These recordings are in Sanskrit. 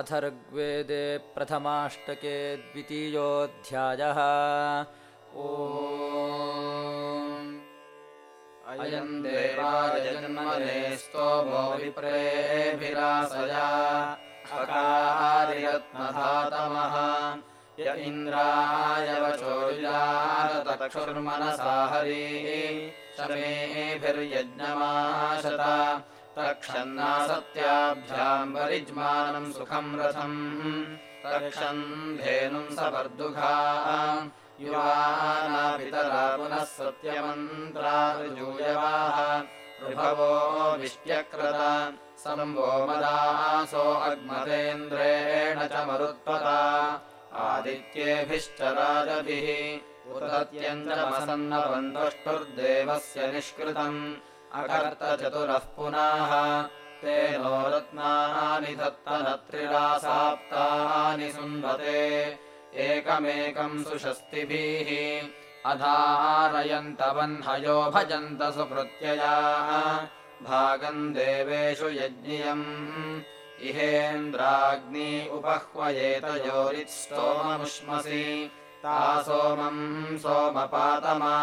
अथर्ग्वेदे प्रथमाष्टके द्वितीयोऽध्यायः। ओ अयम् अकारिरत्नधातमः य इन्द्राय वचोर्यारतक्षुर्मनसाहरी शमेभिर्यज्ञमाशत रक्षन्ना सत्याभ्याम् वरिज्मानम् सुखम् रथम्। रक्षन् धेनुम् सपर्दुघा युवाना पितरा पुनः सत्यमन्त्रार्जूयवाः ऋभवो विष्ट्यकृत सम्भो मदासो अग्मतेन्द्रेण च मरुत्पता। आदित्येभिश्च राजभिः। उदत्यञ्जमसन्नवन्तुष्टुर्देवस्य निष्कृतम् अकर्तचतुरः पुनाः तेनो रत्नानि दत्तनत्रिरासाप्तानि सुन्वते। एकमेकम् सुषस्तिभिः अधारयन्तवह्नयो भजन्त सुकृत्ययाः। भागम् देवेषु यज्ञियम्। इहेन्द्राग्नी उपह्वयेतयोरित्स्तोममुष्मसि ता सोमम् सोमपातमा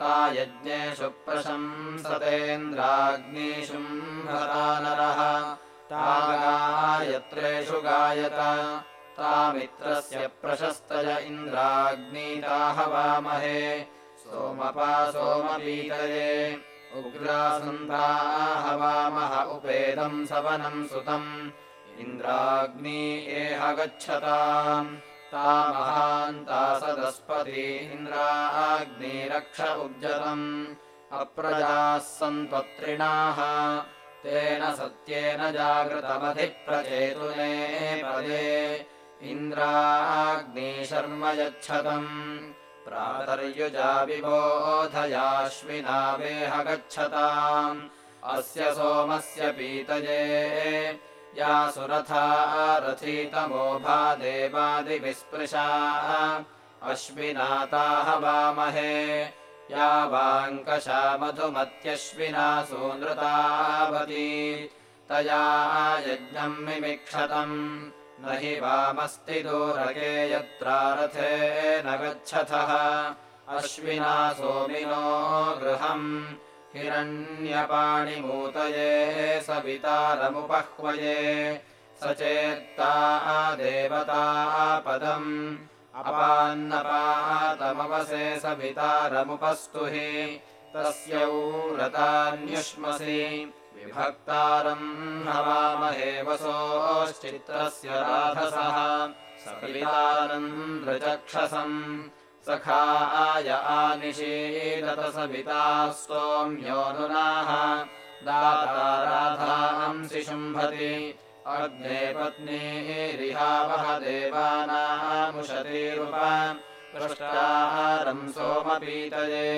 ता यज्ञेषु प्रशंसतेन्द्राग्नीषु नरः। ता गायत्रेषु गायत। तामित्रस्य प्रशस्तय इन्द्राग्नीता हवामहे सोमपा सोमपीतये। उग्रासन्ता हवामह उपेदम् सवनम् सुतम्। इन्द्राग्नी एह गच्छताम् ता महान्ता सदस्पती इन्द्राग्निरक्ष उज्जतम् अप्रजाः सन्त्वत्रिणाः तेन सत्येन जागृतमधिप्रचेतुने पदे। इन्द्राग्नी शर्म यच्छतम्। प्रातर्युजाविबोधयाश्विनावेह गच्छताम्। अस्य सोमस्य पीतये या सुरथा रथीतमोभा देवादिविस्पृशा अश्विनाता हवामहे या वाङ्कषा मधुमत्यश्विना सूनृतावती तया यज्ञम् मिमिक्षतम् न हि वामस्ति दूरके यत्रारथे न गच्छथः। अश्विना सोमिनो गृहम् हिरण्यपाणिमूतये सवितारमुपह्वये स चेत्ता देवता पदम् अपान्नपातमवसे सवितारमुपस्तुहि तस्यौरतान्युष्मसि विभक्तारम् हवामहे वसोश्चित्रस्य राधसः सवितारन्द्रचक्षसम् सखाय आनिषीदत सविता स्तोम्योऽनुनाः दाताराधांसि शुम्भति। अग्ने पत्नीरिहावह देवानामुशतीरुप पृष्टारम् सोमपीतये।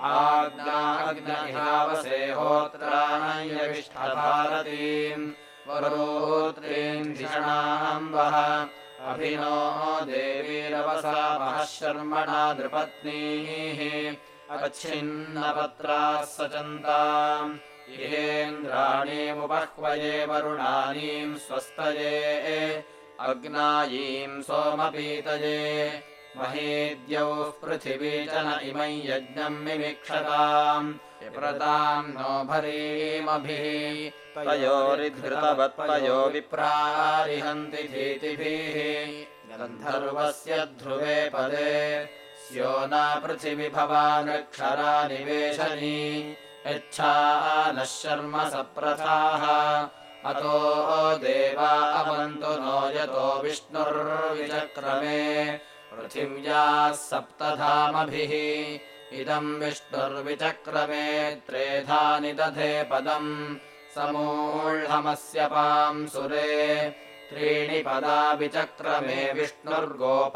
आग्नाग्नहावसे होत्रायविष्ठभारतीम् वरोत्रीम् धिषणाम् वः अभिनो देवीरवसा महः शर्मणा नृपत्नीः अच्छिन्नपत्राः सचन्ताम् इहेन्द्राणीमुपह्वये वरुणानीम् स्वस्तये। अग्नायीम् सोमपीतये महीद्यौः पृथिवी च न इमै यज्ञम् मिमिक्षताम् विप्रताम् नो भरीमभिः। तयोरिधृतवत्पयो विप्रारिहन्ति धीतिभिः। गन्धर्वस्य ध्रुवे पदे। स्यो न पृथिवि भवानक्षरा निवेशनी। यच्छा नः शर्म सप्रथाः। अतो देवा अवन्तु नो यतो विष्णुर्विचक्रमे पृथिव्याः सप्तधामभिः इदम् विष्णुर्विचक्रमे त्रेधानि दधे पदम्। समूढमस्य पांसुरे त्रीणि पदा विचक्रमे विष्णुर्गोपादाभ्यः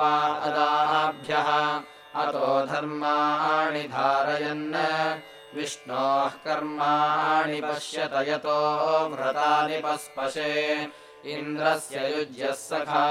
अतो धर्माणि धारयन्। विष्णोः कर्माणि पश्यत यतो व्रतानि पस्पशे। इन्द्रस्य युज्यः सखा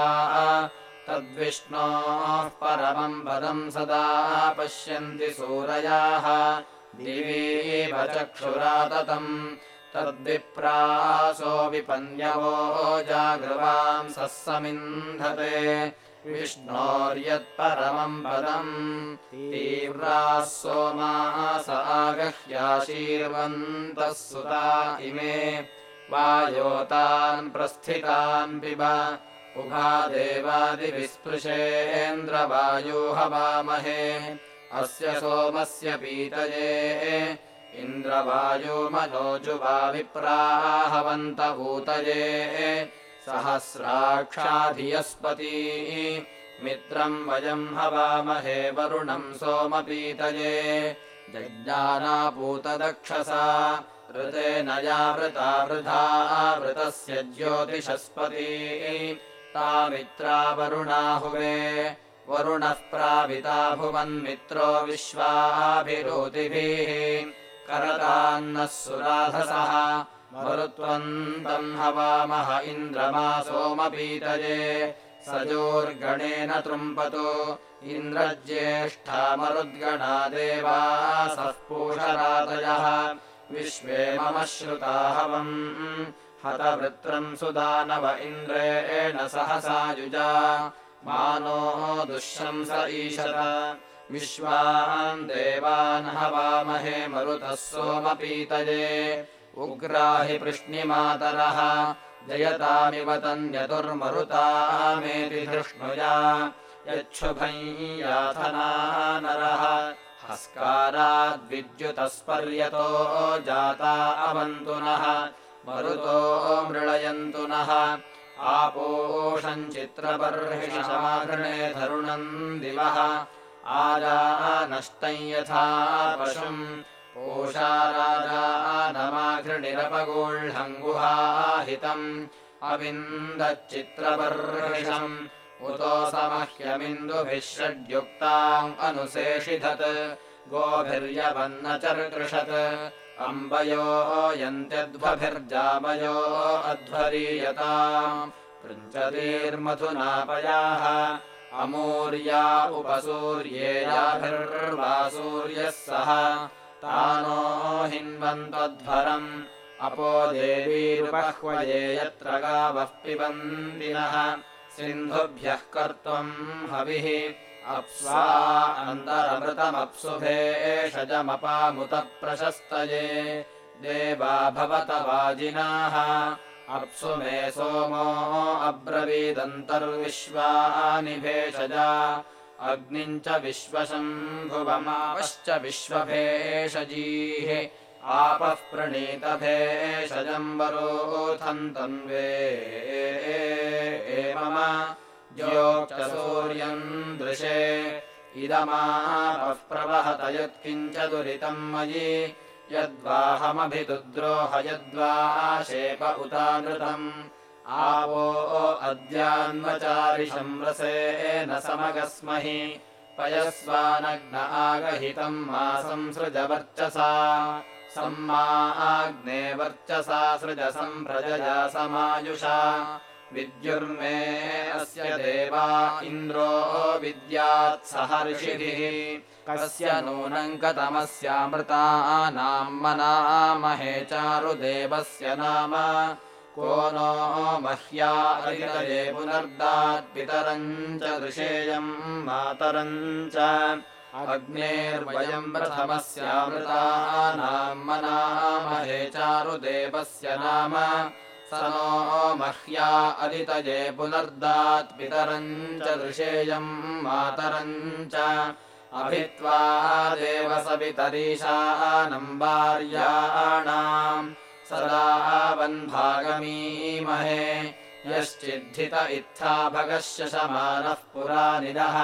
तद्विष्णोः परमम् पदम् सदा पश्यन्ति सूरयाः। दिवीव चक्षुराततम् तद्विप्रासो विपन्यवो जागृवांसः समिन्धते विष्णोर्यत्परमम् पदम् तीव्राः सोमास आगह्याशीर्वन्तः सुता इमे। वायोतान् प्रस्थितान् पिब उभा देवादिविस्पृशेन्द्रवायो हवामहे अस्य सोमस्य पीतये इन्द्रवायुमनोजुवा विप्राहवन्त ऊतये सहस्राक्षाधियस्पती मित्रम् वयम् हवामहे वरुणम् सोमपीतये। जज्ञानापूतदक्षसा ऋतेन यावृता वृथा वृतस्य ज्योतिषस्पती तामित्रा वरुणाहुवे वरुणः प्राविता भुवन्मित्रो विश्वाभिरोतिभिः करतान्नः सुराधसः। मरुत्वन्तम् हवामह इन्द्रमा सोमपीतये। सजोर्गणेन तृम्पतु। इन्द्रज्येष्ठा मरुद्गणा देवासः पूषरातयः। विश्वे मम श्रुता हवम् हतवृत्रम् सुदानव इन्द्रेण सहसा युजा। मानो दुःशंस ईशत। विश्वान् देवान् हवामहे मरुतः सोमपीतये। उग्राहि पृश्निमातरः जयतामिव तन्यतुर्मरुतामेति धृष्णुया यच्छुभञ्याथना नरः हस्काराद्विद्युतस्पर्यतो जाता अवन्तु नः मरुतो मृळयन्तु नः। आपोषम् चित्रबर्हिषमाघृणे धरुणम् दिवः। आजानष्टम् यथा पशुम् पोषा राजानमाघृणिरपगोह्णम् गुहाहितम् अविन्दच्चित्रबर्हिषम् उतो समह्यमिन्दुभिः षड्युक्ताम् अनुशेषिधत् गोभिर्यवन्नचर्कृषत् अम्बयो यन्त्यध्वभिर्जामयो अध्वरीयताम् पृञ्चतीर्मधुनापयाः अमूर्या उपसूर्येयाभिर्वा सूर्यः सह। तानो हिन्वन्त्वध्वरम् अपो देवीरुपह्वये यत्र गावः पिबन्दिनः सिन्धुभ्यः कर्त्वम् हविः अप्स्वा अन्तरमृतमप्सुभेषजमपामुत प्रशस्तये देवा भवत वाजिनाः। अप्सु मे सोमो अब्रवीदन्तर्विश्वानि भेषजा। अग्निम् च विश्वशम्भुवमापश्च विश्वभेषजीः। आपः प्रणीतभेषजम् वरोथम् तन्वे मम ज्योक्ष सूर्यम् दृशे इदमापः प्रवहत यत्किञ्च दुरितम् मयि यद्वाहमभिदुद्रोह यद्वा शेप उतानृतम्। आवो अद्यान्वचारिषम् रसेन समगस्महि पयस्वानग्न आगहितम् मा संसृजवर्चसा। सम्मा आग्ने वर्चसा सृजसम् प्रजया समायुषा विद्युर्मे अस्य देवा इन्द्रो विद्यात्सहर्षिभिः कस्य नूनम् कतमस्यामृतानाम् मनामहे चारुदेवस्य नाम। को नो मह्या अरितये पुनर्दात्पितरम् च दृशेयम् मातरम् च। अग्नेर्वयम् प्रथमस्यामृतानाम् मनामहे चारुदेवस्य नाम नो मह्या अदितये पुनर्दात्पितरम् च दृशेयम् मातरम् च। अभित्वा देव सवितरीशानम् भार्याणाम् सदा वन्भागमीमहे। यश्चिद्धित इत्था भगः शशमानः पुरानिदः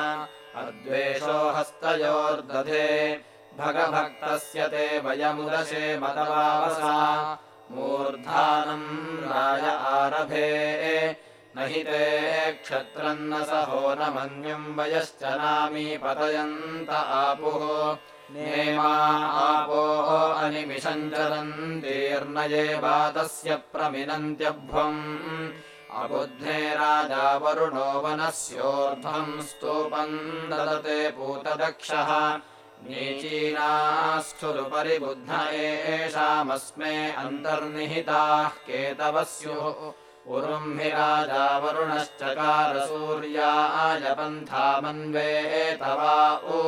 अद्वेषो हस्तयोर्दधे। भगभक्तस्य ते वयमुदशे मतवावसा मूर्धानम् राय आरभे। न हि ते क्षत्रम् न सहो न मन्युम् वयश्च नामीपतयन्त आपुः। नेमा आपोः अनिमिषम् चरन्तीर्णये वातस्य प्रमिनन्त्यभ्वम्। अबुद्धे राजा वरुणो वनस्योर्ध्वम् स्तूपम् ददते पूतदक्षः नीचीनास्थुरुपरि बुद्ध एषामस्मे अन्तर्निहिताः केतवः स्युः उरुम् हि राजा वरुणश्चकार सूर्याय पन्थामन्वे तवा उ।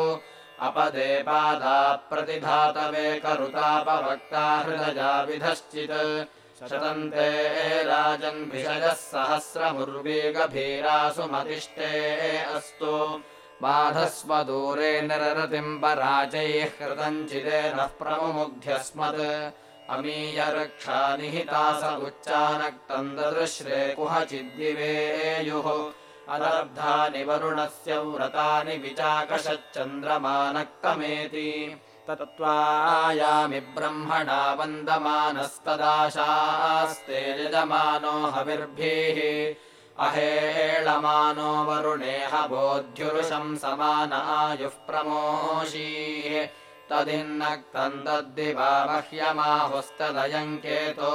अपदेपादा प्रतिधातवे करुतापवक्ता हृदया विधश्चित् शतन्ते राजन्भिषजः सहस्रमुर्वीगभीरासु मतिष्ठे अस्तु बाधस्व दूरे निररतिम् पराजैः कृतञ्चिदेनः प्रमुमुग्ध्यस्मत्। अमीयरक्षा निहिता स उच्चानक्तम् ददृश्रे कुहचिद्दिवेयुः अदर्धानि वरुणस्य व्रतानि विचाकशच्चन्द्रमानक्तमेति तत्त्वायामि ब्रह्मणा वन्दमानस्तदाशास्ते यजमानो हविर्भिः अहेळमानो वरुणेह बोध्युरुषम् समान आयुः प्रमोषीः। तदिन्नक्तम् तद्दिवा मह्यमाहुस्तदयङ्केतो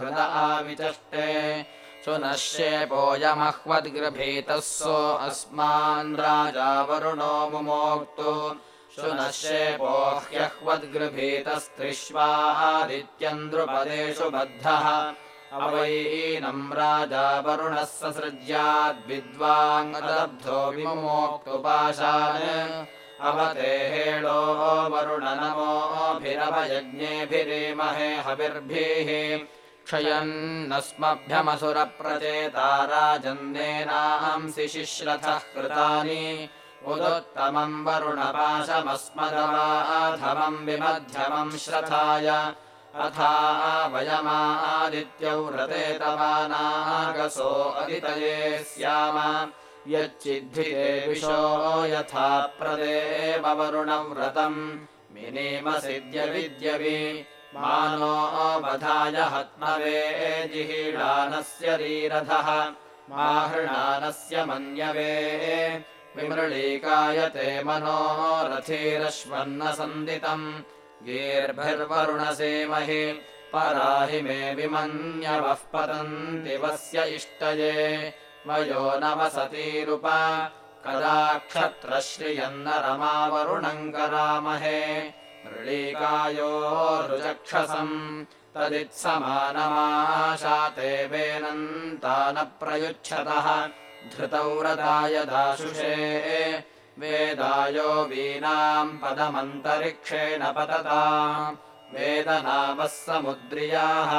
हृद आविचष्टे। सुनश्येपोऽयमह्वद्गृभीतः सो अस्मान् राजा वरुणो मुमोक्तु। शुनश्येपोह्यह्वद्गृभीतस्त्रिष्वादित्यम् द्रुपदेषु बद्धः अवैनम् राजा वरुणः ससृज्याद्विद्वाङ्गदब्धो विमुमोक्तुपाशान् अवते हेळो वरुण नमोभिरवयज्ञेभिरीमहे हविर्भिः। क्षयन्नस्मभ्यमसुरप्रचेता राजन्नेनांसि शिश्रथः कृतानि। उदुत्तमम् वरुणपाशमस्मदवाधमम् विमध्यमम् श्रथाय अथा वयमादित्यौ रतेतवानागसो अदितये स्याम। यच्चिद्धिते विशो यथा प्रदेववरुणव्रतम् मिनीमसिद्यविद्यवि मानो वधाय हत्मवे जिहीडानस्य रीरथः। माहृणानस्य मन्यवे। विमृळीकायते मनो रथीरश्वन्नसन्दितम् गीर्भिर्वरुणसेमहि पराहि मे विमन्यवः पतन्ति वस्य इष्टये। वयो न वसतीरुप कदा क्षत्रश्रियन्न रमावरुणम् करामहे। मृळीकायो रुचक्षसम् तदित्समानमाशाते वेनन्ता न प्रयुच्छतः। धृतौ रदाय दाशुषे वेदायो वीणाम् पदमन्तरिक्षेण पतता। वेदनामः समुद्रियाः।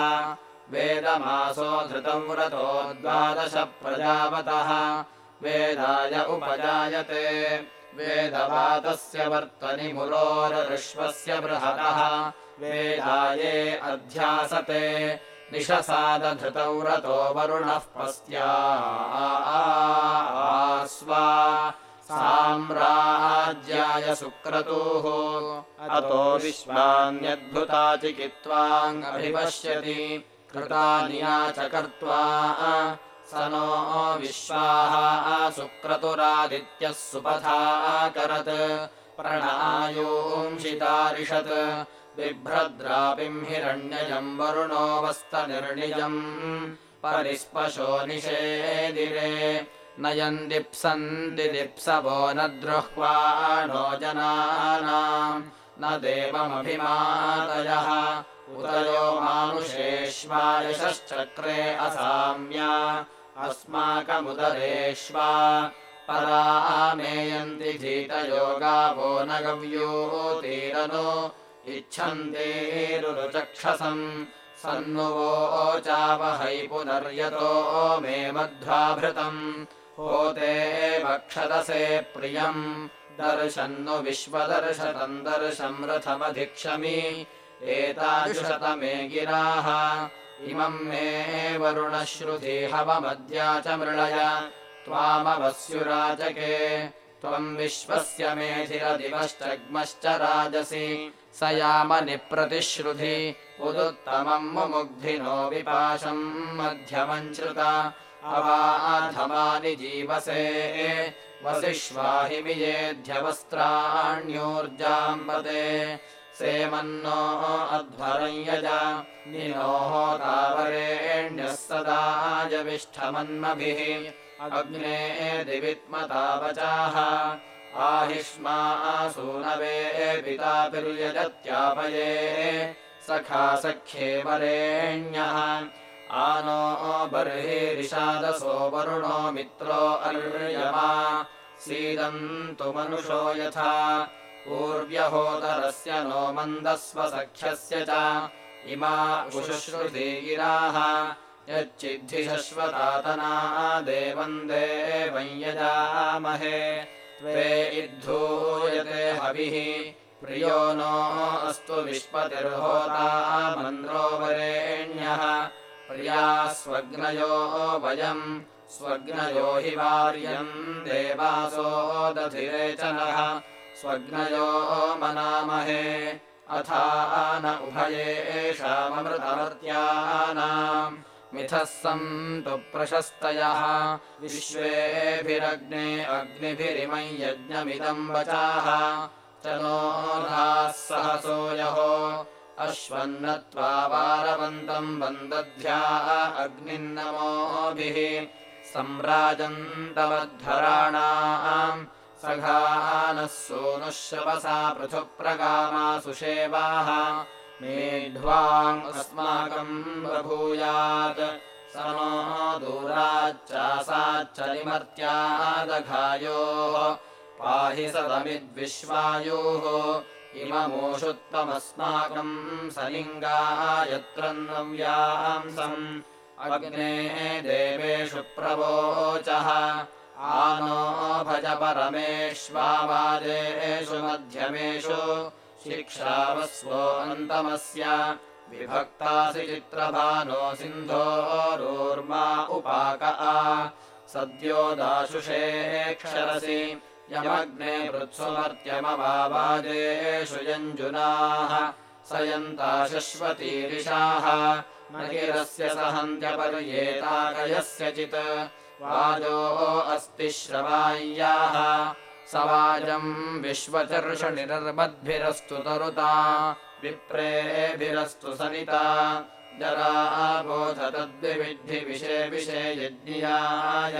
वेदमासो धृतौ रतो द्वादश प्रजापतः। वेदाय उपजायते। वेदवातस्य वर्तनि मुरोरऋष्वस्य बृहतः। वेदाये अध्यासते। निशसादधृतौ रतो वरुणः पस्त्या। स्वा साम्राज्याय सुक्रतुः। अतो विश्वान्यद्भुता चिकित्वाङ्गभिपश्यति कृतानि याचकर्त्वा स नो विश्वाः सुक्रतुरादित्यः सुपथाकरत् प्रणायूंशितारिषत् बिभ्रद्रापिम् हिरण्यजम् वरुणो वस्तनिर्णिजम् परिस्पशो निषेदिरे नयन् दिप्सन्ति दिप्सवो न द्रुह्वा नो जनानाम् न देवमभिमातयः। उतयो मानुषेष्वायशश्चक्रे असाम्या। अस्माकमुदरेष्वा। परामेयन्ति धीतयो गावो न गव्योतीरनो। इच्छन्तीरुचक्षसम् सन्नुवोचावहै पुनर्यतो मे मध्वाभृतम् होते वक्षदसे प्रियम्। दर्शन्नु विश्वदर्शतम् दर्शम् रथमधिक्षमि। एतादृशतमे गिराः। इमम् मे वरुणश्रुति हवमद्या च मृळय। त्वामवस्युराजके। त्वम् विश्वस्य मेधिरदिवश्चग्मश्च राजसि। स यामनिप्रतिश्रुधि उदुत्तमम् मुमुग्धिनो विपाशम् मध्यमम् श्रुता अवाधमानि जीवसे वसिष्वाहि वियेध्यवस्त्राण्योर्जाम्बते सेमन्नो अध्वरम् निनोः तावरेण्यः सदा जविष्ठमन्मभिः। अग्ने दिवित्मतावचाः आहिष्मासूनवे पितापिर्यजत्यापये सखा सख्ये वरेण्यः आनो बर्हिरिषादसो वरुणो सीदन्तु मनुषो यथा। पूर्व्यहोदरस्य नो मन्दस्व सख्यस्य च। इमा गिराः। यच्चिद्धिशश्वतातना देवम् देवं यजामहे। त्वे इद्धूयते हविः। प्रियो नो अस्तु विश्पतिर्होता मन्द्रो वरेण्यः प्रिया स्वग्नयो वयम् स्वग्नयो हि वार्यम् देवासो दधिरेचनः स्वग्नयो मनामहे अथा न उभयेषाममृतमर्त्यानाम् मिथः सन्तु प्रशस्तयः। विश्वेभिरग्ने अग्निभिरिमम् यज्ञमिदम् वचाः। च नोधाः सहसो यहो अश्वन्नत्वा वारवन्तम् वन्दध्या अग्निन्नमोभिः सम्राजन्तवद्धराणाम् सघानः सोनुः शवसा पृथुप्रगामा सुषेवाः मेढ्वाङ्गस्माकम् बभूयात् स नो दूराच्चासाच्चलिमर्त्यादघायोः पाहि सदमिद्विश्वायोः इममोषुत्तमस्माकम् सलिङ्गायत्र नव्यांसम् अग्ने देवेषु प्रवोचः। आनो भज परमेष्वावादेषु मध्यमेषु शिक्षावस्वोऽन्तमस्य। विभक्तासि चित्रभानो सिन्धोरोर्मा उपाक। आ सद्यो दाशुषेऽक्षरसि यमग्ने वृत्सुमर्त्यमवादेषु यञ्जुनाः स यन्ता शश्वतीरिषाः नगिरस्य सहन्त्यपर्येताकयस्यचित् वाजो अस्ति श्रवाय्याः स वाजम् विश्वचर्षणिरर्मद्भिरस्तु तरुता विप्रेभिरस्तु सनिता जराबोध तद्विविद्धिविषे विषे यज्ञियाय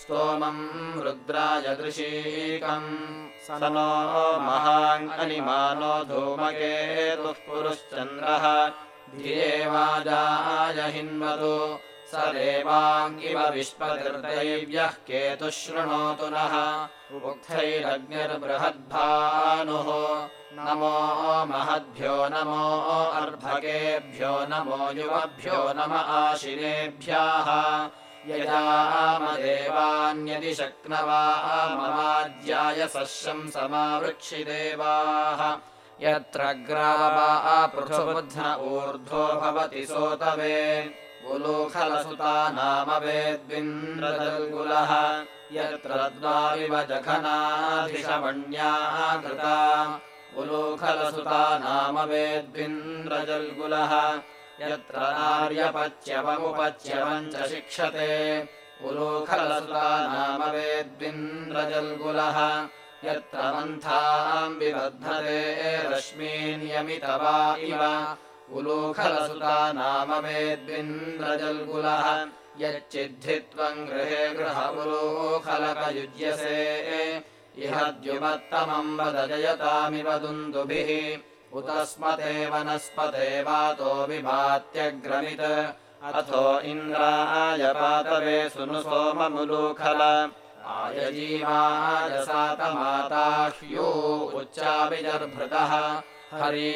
स्तोमम् रुद्राय दृशीकम्। स नो महाङ्गनिमानो धूमकेतुः पुरुश्चन्द्रः। धियेवाजाय हिन्वतु। स देवाङ्गिव विश्वनिर्दैव्यः केतुः शृणोतु नः। उक्थैरग्निर्बृहद्भानुः। नमो महद्भ्यो नमो अर्भकेभ्यो नमो युवभ्यो नम आशिनेभ्यः यजामदेवान्यदि शक्नवा ममाद्याय सश्यम् समावृक्षिदेवाः। यत्र ग्रावा पृथुबुध्न ऊर्ध्वो भवति सोतवे गुलूखलसुता नाम वेद्विन्द्रदल्गुलः। यत्र द्वाविव जघनाधिशमण्या कृता। गुलूखलसुता नाम वेद्विन्द्रजल्गुलः यत्र नार्यपच्यवमुपच्यवम् च शिक्षते गुलूखलसुता नाम वेद्विन्द्रजल्गुलः। यत्र मन्थाम् विबध्नते रश्मीन्यमितवा इव। उलूखलसुता नाम वेद्विन्द्रजल्गुलः। यच्चिद्धि त्वम् गृहे गृहगुलूखलकयुज्यसे इह द्युमत्तमम् वदजयतामिव दुन्दुभिः उत स्मते वनस्पते वातो विभात्यग्रमित्। अथो इन्द्राय पातवे सुनु सोममुलूखल। आयजीवायसातमाताह्यो उच्चाभिजर्भृतः। हरी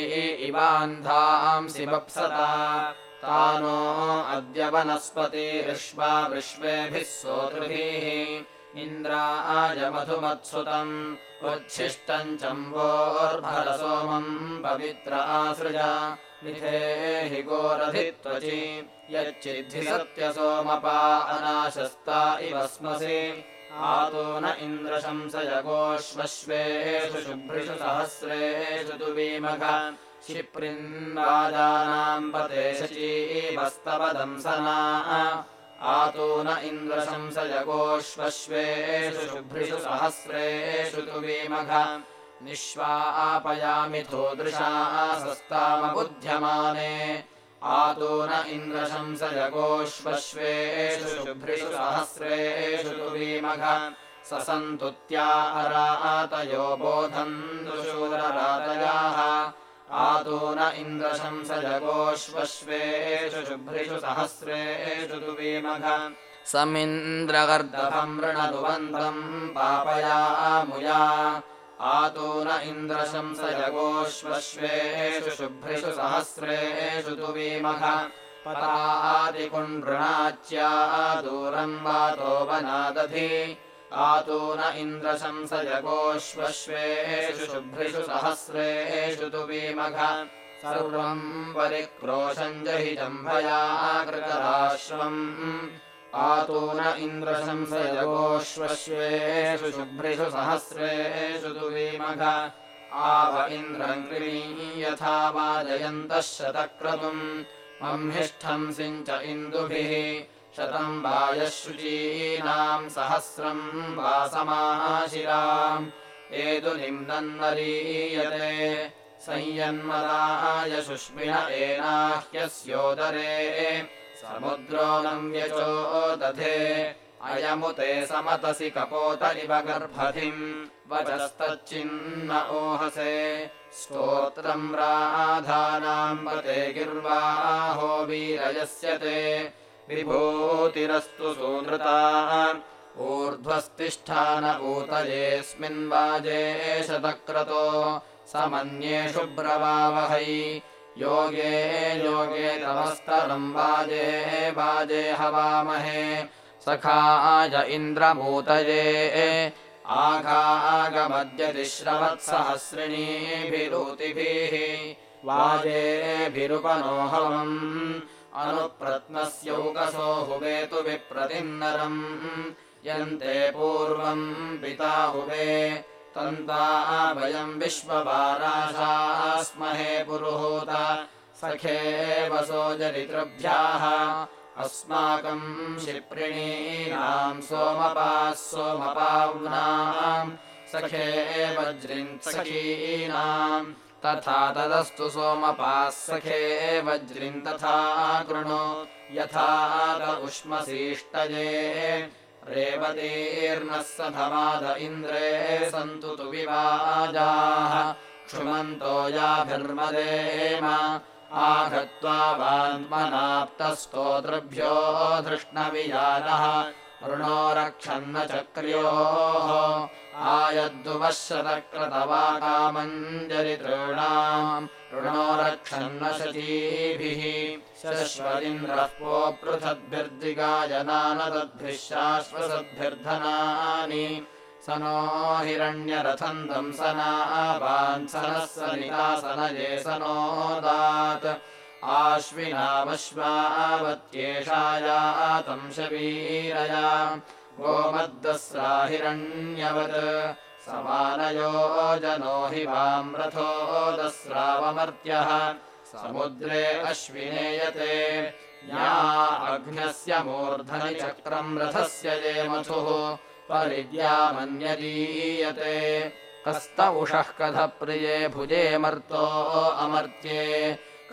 इवान्धांसि वप्सता तानो अद्य वनस्पतिरिष्वा विश्वेभिः सोतृभिः इन्द्राय मधुमत्सुतम् उच्छिष्टम् चम्बोर्भरसोमम् पवित्र आसृज। निधेहि गोरधित्वचि यच्चिद्धि सत्यसोमपा अनाशस्ता इव स्मसि। आतो न इन्द्रशंसयगोष्वश्वेषु शुभ्रिषु सहस्रेषु तु वीमघ क्षिप्रिन्वाजानाम् पते शचीवस्तवदंसना आतो न इन्द्रशंसयगोष्वश्वेषु शुभ्रिषु सहस्रेषु तु वीमघ। थोदृशा सस्तामबुध्यमाने। आतो न इन्द्रशंसयगोष्वश्वेषु शुभ्रिषु सहस्रेषु तु वीमघ। बोधन्तु शूररातयाः आतो न इन्द्रशंसजगोष्वश्वेषु शुभ्रिषु सहस्रेषु तु वीमघ। समिन्द्रगर्दभम् ऋणनुबन्धम् पापयामुया। आतो न इन्द्रशंसजगोष्वश्वेषु शुभ्रिषु सहस्रेषु तु वीमघ। पतादिकुण्डृणाच्या दूरम् वातो वनादधि आतो न इन्द्रशंसजगोष्वश्वेषु शुभ्रिषु सहस्रेषु तु वीमघ। सर्वम् परिक्रोशम् जहि जम्भया कृतराश्वम् आतो न इन्द्रशंसजगोष्वश्वेषु शुभ्रिषु सहस्रेषु तु वीमघ। आव इन्द्रम् कृणी यथा वाजयन्तः शतक्रतुम्। मह्निष्ठम् सिञ्च इन्दुभिः शतम् वायशुचीनाम् सहस्रम् वासमाशिराम् एतुनिम्नन्वरीयते संयन्मदाय शुष्मिण एनाह्यस्योदरे। समुद्रो नव्यचो दधे अयमुते समतसि कपोत इव गर्भधिम्। वचस्तच्चिन्न ओहसे। स्तोत्रम् राधानाम् वते गिर्वाहो वीरयस्य ते विभूतिरस्तु सूनृता ऊर्ध्वस्तिष्ठान ऊतयेऽस्मिन् वाजे शतक्रतो। समन्ये शुभ्रवावहै। योगे योगे तमस्तरम् वाजे वाजे हवामहे। सखाय इन्द्रमूतये। आघागमद्यति श्रवत्सहस्रिणीभिरूतिभिः। वाजेभिरुपनोहवम् अनुप्रत्नस्यौकसो हुवेतु विप्रतिन्नरम्। यन्ते पूर्वम् पिता हुवे तन्ता वयम् विश्ववाराशास्महे पुरुहूत सखे वसोजरितृभ्याः अस्माकम् क्षिप्रिणीनाम् सोमपाः सोमपाव्नाम् सखे वज्रिन् सखीनाम् तथा तदस्तु सोमपाः सखे वज्रिन् तथा कृणु। यथा त उष्मसीष्टये रेवतीर्नः सधमाद इन्द्रे सन्तु तु विवाजाः। क्षुमन्तो याभिर्मदेम। आघत्वा वान्मनाप्तस्तोतृभ्यो धृष्णवियानः ऋणो रक्षन्न चक्र्योः आयद्दुवशतक्रतवाकामञ्जरितॄणाम् ऋणो रक्षन्न शचीभिः शश्वदिन्द्रः पोपृथद्भिर्दिगायनानदद्भिः शाश्वसद्भिर्धनानि स नो हिरण्यरथम् दंसनावान्सनः सनिकासनये स नोदात् आश्विनामश्वावत्येषायातम् शवीरया गोमद्दस्रा हिरण्यवत् समानयो जनो हि वाम् रथो दस्रावमर्त्यः। समुद्रे अश्विनेयते या अघ्नस्य मूर्धनि चक्रम् रथस्य ये मथुः परिद्यामन्यदीयते। कस्त उषः कथ प्रिये भुजे मर्तो अमर्त्ये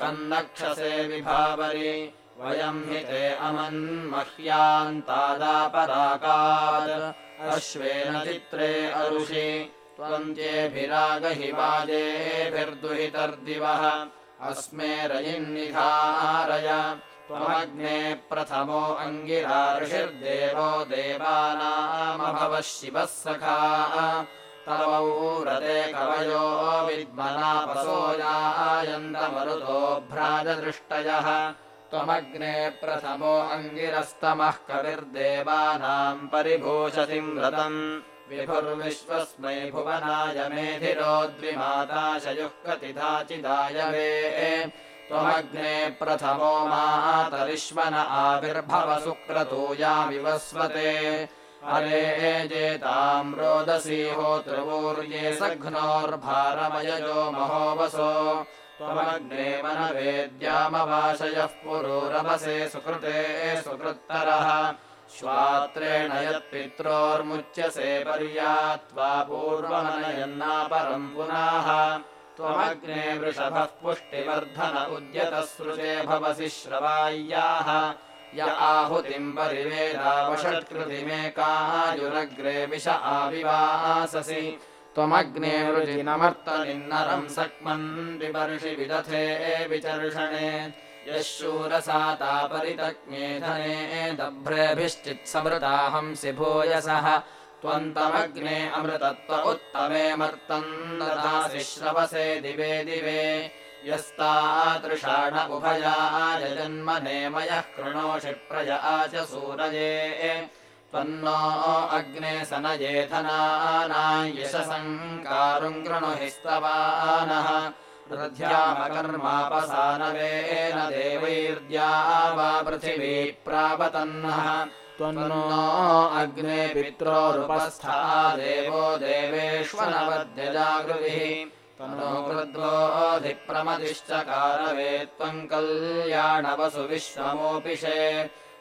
कन्नक्षसे विभावरि वयम् हि ते अमन्मह्यान्तादापराकात् अश्वेन चित्रे अरुषि त्वन्त्येभिरागहि वाजेभिर्दुहितर्दिवः। अस्मे रयिन्निधारय त्वमग्ने प्रथमो अङ्गिरार्षिर्देवो देवानामभवः शिवः सखा तवौ रते कवयो विद्मनापसोजायन्तमरुतो भ्राजदृष्टयः। त्वमग्ने प्रथमो अङ्गिरस्तमः कविर्देवानाम् परिभूषतिम् व्रतम् विभुर्विश्वस्मै भुवनाय मेधिरोद्विमाताशयुः कतिधाचिदायवे त्वमग्ने प्रथमो मातरिष्मन आविर्भव सुक्रतूया विवस्वते हरे जेताम् रोदसी होतृवूर्ये सघ्नोर्भारमयजो महोवसो। त्वमग्ने मनवेद्यामवाशयः पुरोरवसे सुकृते सुकृत्तरः। श्वात्रेण यत्पित्रोर्मुच्यसे पर्यात्वा पूर्वमनयन्नापरम् पुनाः। त्वमग्ने वृषभः पुष्टिवर्धन उद्यतसृजे भवसि श्रवाय्याः य आहुतिम् परिवेदावषट्कृतिमेकायुरग्रे विश आविवाससि। त्वमग्ने विचर्षणे। यः शूरसाता परितज्ञेधने दभ्रेभिश्चित्समृताहंसि भूयसः। त्वन्तमग्ने अमृतत्व उत्तमे ददासि श्रवसे दिवे दिवे यस्तादृशाण उभयाय जन्मने मयः कृणोषि प्रजा च सूरये त्वन्नो अग्ने सनयेधनानाम् यशसङ्कारुम् कृणुहि स्तवानः। ध्यामकर्मापसानवेन देवैर्द्या वा पृथिवी प्रापतन्नः त्वन्नो अग्ने पित्रोरुपस्था देवो देवेष्वनवद्यजागृतिः तनो कृद्वोऽधिप्रमदिश्चकारवे त्वम् कल्याणवसु विश्वमोऽपिषे।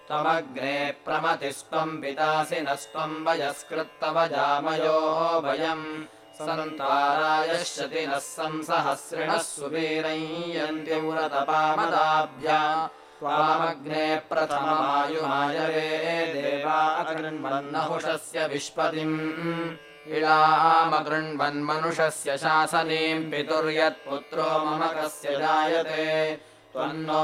त्वमग्ने प्रमतिस्त्वम् पितासि नस्त्वम् वयस्कृत्तव जामयो भयम् सन्तारायश्यति नः संसहस्रिणः सुवीरय्यन्त्यौरतपामदाभ्या त्वामग्ने प्रथममायुमायवे देवाकृण्वन्नहुषस्य विश्पतिम् इळामकृण्वन्मनुषस्य शासनीम् पितुर्यत्पुत्रो मम कस्य जायते। त्वन्नो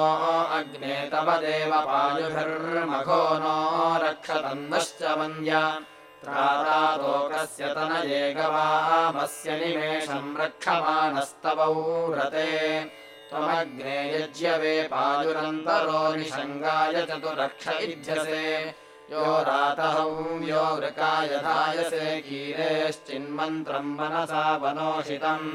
अग्ने तव देव पायुभिर्मघो नो रक्षतन्नश्च वन्द्य त्रातालोकस्य तनये गवामस्य निमेषम् रक्षमाणस्तवौ व्रते त्वमग्ने यज्यवे पायुरन्तरो निषङ्गाय चतुरक्ष इध्यसे यो रातहौ यो वृकाय धायसे कीरेश्चिन्मन्त्रम् मनसा वनोषितम्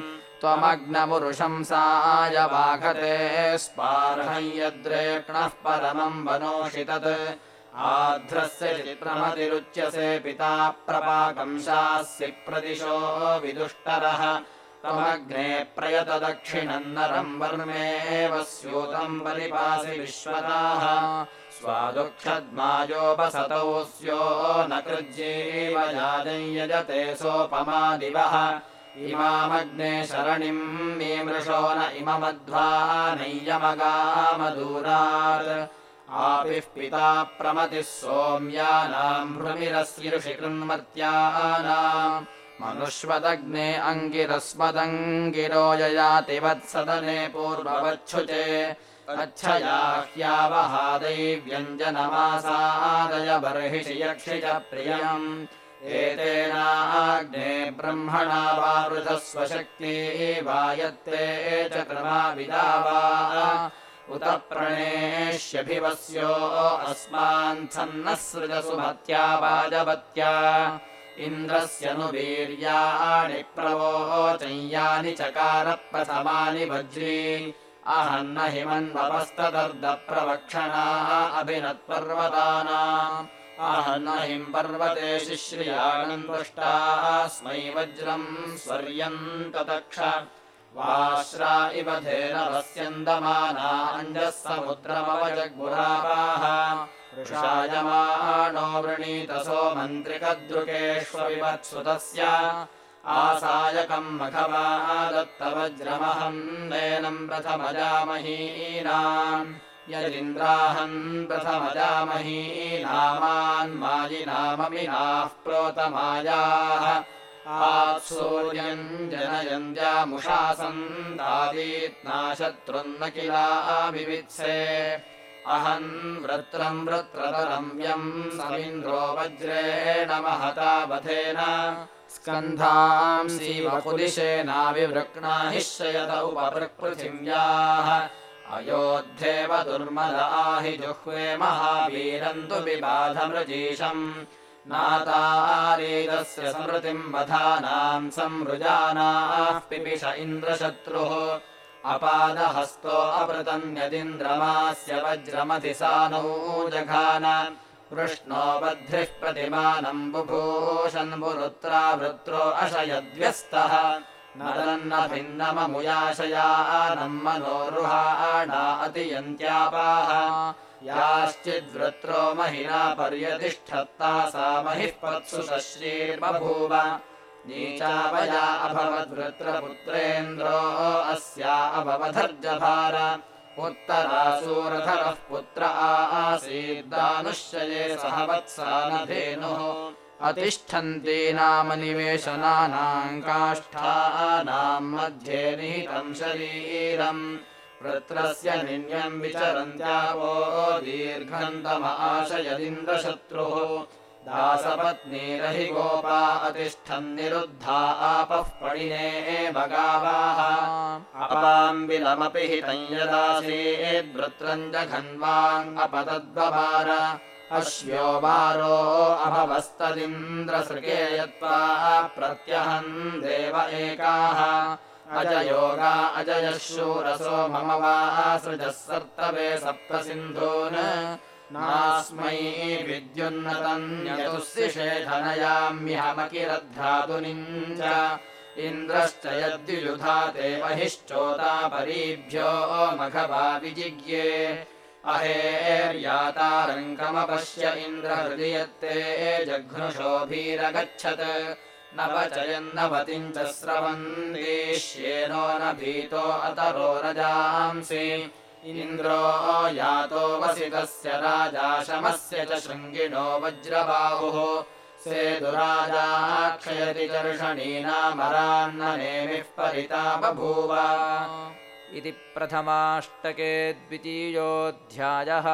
त्वमग्नमुरुशंसाय वाघते स्पार्हं यद्रेक्णः परमम् वनोषितत्। आध्रस्य चित्रमतिरुच्यसे पिता प्रपाकंशास्य प्रदिशो विदुष्टरः। त्वमग्ने प्रयतदक्षिणम् नरम् वर्मेव स्यूतम् परिपासि विश्वताः स्वादुक्षद्मायोपसतौ स्यो न कृज्येव यजते सोपमादिवः इमामग्ने शरणिम् मीमृशो न इममध्वा नय्यमगामदूरात् आपिः पिता प्रमतिः सोम्यानाम् कृन्मर्त्यानाम् मनुष्वदग्ने अङ्गिरस्मदङ्गिरो ययाति वत्सदने पूर्ववच्छुचे ह्यावहादैव्यञ्जनमासादय बर्हिषि यक्षि च प्रियम् एतेनाग्ने ब्रह्मणा वावृतः स्वशक्ती वायत्ते च क्रमाविदा वा। उत प्रणेष्यभिवस्यो अस्मान् छन्नः सृजसु भत्या वाजवत्या। इन्द्रस्य नु वीर्याणि प्रवोचय्यानि चकार प्रथमानि वज्री अहन्न हिमन्वपस्तदर्दप्रवक्षणा अभिनत्पर्वतानाम्। अहन्न हिम् पर्वते शिश्रियाणम् दृष्टास्मै वज्रम् स्वर्यन्ततक्ष। वाश्रा इव वृषायमाणो वृणीतसो मन्त्रिकदृकेष्वविवत्सुतस्य आसायकम् मघवा दत्तवज्रमहम् नेनम् प्रथमजामहीनाम् यदिन्द्राहम् प्रथमजामहीनामान्मायिनाममिनाः प्रोतमायाः। आत्सूर्यम् जनयन्त्यामुषासन्दादीत्ना शत्रुन्न किलाविवित्से अहम् वृत्रम् वृत्रतरम् व्यम् समिन्द्रो वज्रेण महता वधेन हि शयत उपवृक्पृथिव्याः अयोध्येव दुर्मदाहि जुह्वे महावीरम् तु विबाधमृजीशम् नातारीदस्य स्मृतिम् वधानाम् संवृजानाः पिपिष इन्द्रशत्रुः। अपादहस्तो अवृतन्यदिन्द्रमास्य वज्रमतिसानौ जघान वृष्णो बद्धिः प्रतिमानम् बुभूषन्मुरुत्रा वृत्रो अशयद्व्यस्तः। नदन्न भिन्नममुयाशयानम् मनोरुहाणा अतियन्त्यापाः। याश्चिद्वृत्रो महिना पर्यतिष्ठत्ता सा महिः श्रीर्बभूव नीचावया अभवद्वृत्रपुत्रेन्द्रो अस्या अभवधर्जभार उत्तरासूरधरः पुत्र आसीद्दानुश्चये सह वत्सानधेनुः अतिष्ठन्तीनाम निवेशनानाम् काष्ठानाम् मध्ये निहितम् शरीरम् वृत्रस्य निन्यम् विचरन्त्यावो दीर्घन्तमाशयदिन्द्रशत्रुः दासपत्नीरहि गोपा अतिष्ठन्निरुद्धा आपः पणिने बगावाः अपाम्बिलमपि हितम् यदासीद्वृत्रम् जघन्वाङ्गपतद्वभार अश्यो वारो अभवस्तदिन्द्रसृगे यत्त्वा प्रत्यहन् देव एकाः। अजयोगा अजयः शूरसो मम वा सृजः सर्तवे सप्त सिन्धून् नास्मै विद्युन्नतन्यतुस्येधनयाम्यहमकिरद्धातुनिम् च इन्द्रश्च यद्युयुधाते महिश्चोतापरीभ्यो मघवा विजिज्ञे। अहेर्यातारङ्गमपश्य इन्द्रहृदि यत्ते जघ्नुषोभीरगच्छत् न वचयन्नवतिम् च स्रवन्देश्येनो न भीतो अतरो रजांसि इन्द्रो यातो वसितस्य राजा शमस्य च शृङ्गिणो वज्रबाहुः। सेदुराजा क्षयति चर्षणीनामरान्ननेमिः परिता बभूव। इति प्रथमाष्टके द्वितीयोऽध्यायः